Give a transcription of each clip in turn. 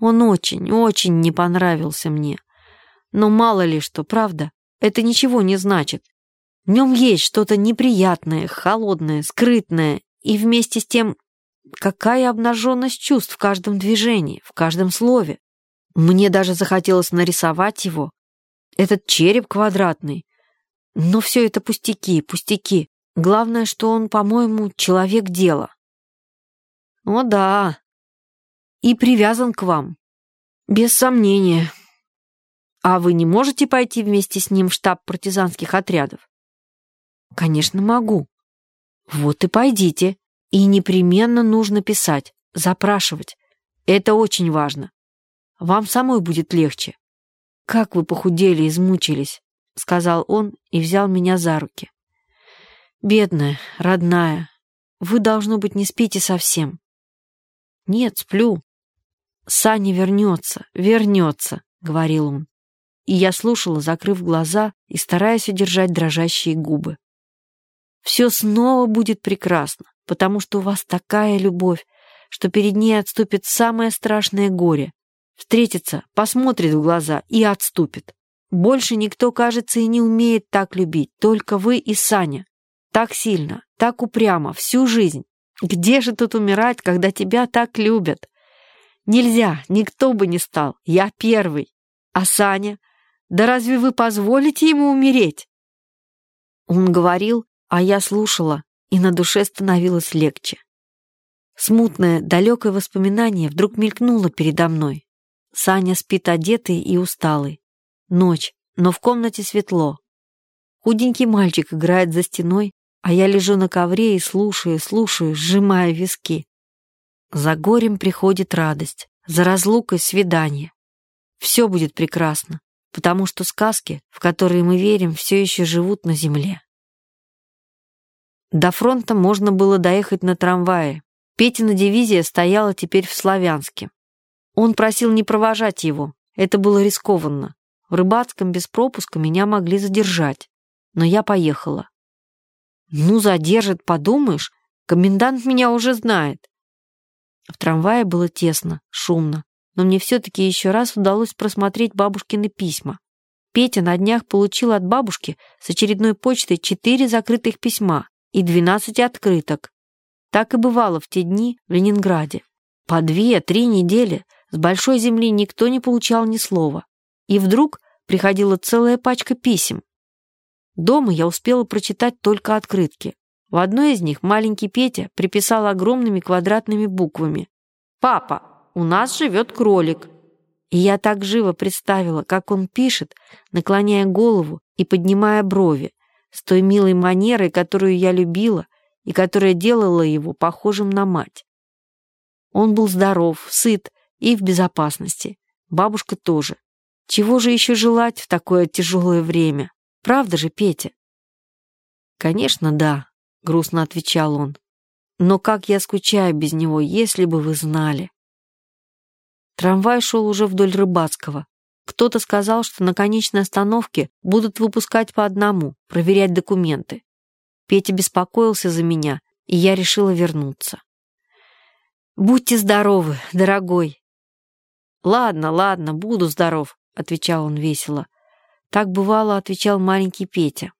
Он очень, очень не понравился мне. Но мало ли что, правда, это ничего не значит. В нем есть что-то неприятное, холодное, скрытное, и вместе с тем какая обнаженность чувств в каждом движении, в каждом слове. Мне даже захотелось нарисовать его. Этот череп квадратный. Но все это пустяки, пустяки. Главное, что он, по-моему, человек дела. О да. И привязан к вам. Без сомнения. А вы не можете пойти вместе с ним в штаб партизанских отрядов? Конечно, могу. Вот и пойдите. И непременно нужно писать, запрашивать. Это очень важно. Вам самой будет легче. Как вы похудели, измучились, сказал он и взял меня за руки. Бедная, родная, вы, должно быть, не спите совсем. Нет, сплю. Саня вернется, вернется, говорил он. И я слушала, закрыв глаза и стараясь удержать дрожащие губы. Все снова будет прекрасно потому что у вас такая любовь, что перед ней отступит самое страшное горе. Встретится, посмотрит в глаза и отступит. Больше никто, кажется, и не умеет так любить, только вы и Саня. Так сильно, так упрямо, всю жизнь. Где же тут умирать, когда тебя так любят? Нельзя, никто бы не стал, я первый. А Саня? Да разве вы позволите ему умереть? Он говорил, а я слушала, и на душе становилось легче. Смутное, далекое воспоминание вдруг мелькнуло передо мной. Саня спит одетый и усталый. Ночь, но в комнате светло. Худенький мальчик играет за стеной, а я лежу на ковре и слушаю, слушаю, сжимая виски. За горем приходит радость, за разлукой свидание. Все будет прекрасно, потому что сказки, в которые мы верим, все еще живут на земле. До фронта можно было доехать на трамвае. Петина дивизия стояла теперь в Славянске. Он просил не провожать его, это было рискованно. В Рыбацком без пропуска меня могли задержать, но я поехала. Ну, задержит, подумаешь, комендант меня уже знает. В трамвае было тесно, шумно, но мне все-таки еще раз удалось просмотреть бабушкины письма. Петя на днях получил от бабушки с очередной почтой четыре закрытых письма и 12 открыток. Так и бывало в те дни в Ленинграде. По две-три недели с большой земли никто не получал ни слова. И вдруг приходила целая пачка писем. Дома я успела прочитать только открытки. В одной из них маленький Петя приписал огромными квадратными буквами «Папа, у нас живет кролик». И я так живо представила, как он пишет, наклоняя голову и поднимая брови, с той милой манерой, которую я любила и которая делала его похожим на мать. Он был здоров, сыт и в безопасности. Бабушка тоже. Чего же еще желать в такое тяжелое время? Правда же, Петя? Конечно, да, грустно отвечал он. Но как я скучаю без него, если бы вы знали. Трамвай шел уже вдоль Рыбацкого, кто-то сказал, что на конечной остановке будут выпускать по одному, проверять документы. Петя беспокоился за меня, и я решила вернуться. «Будьте здоровы, дорогой!» «Ладно, ладно, буду здоров», — отвечал он весело. Так бывало, отвечал маленький Петя.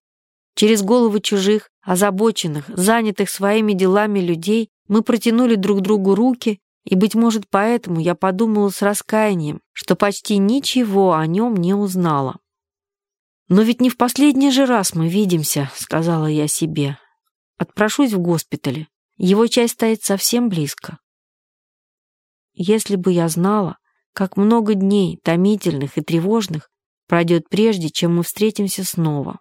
Через головы чужих, озабоченных, занятых своими делами людей мы протянули друг другу руки и, быть может, поэтому я подумала с раскаянием, что почти ничего о нем не узнала. «Но ведь не в последний же раз мы видимся», — сказала я себе. «Отпрошусь в госпитале. Его часть стоит совсем близко». Если бы я знала, как много дней, томительных и тревожных, пройдет прежде, чем мы встретимся снова.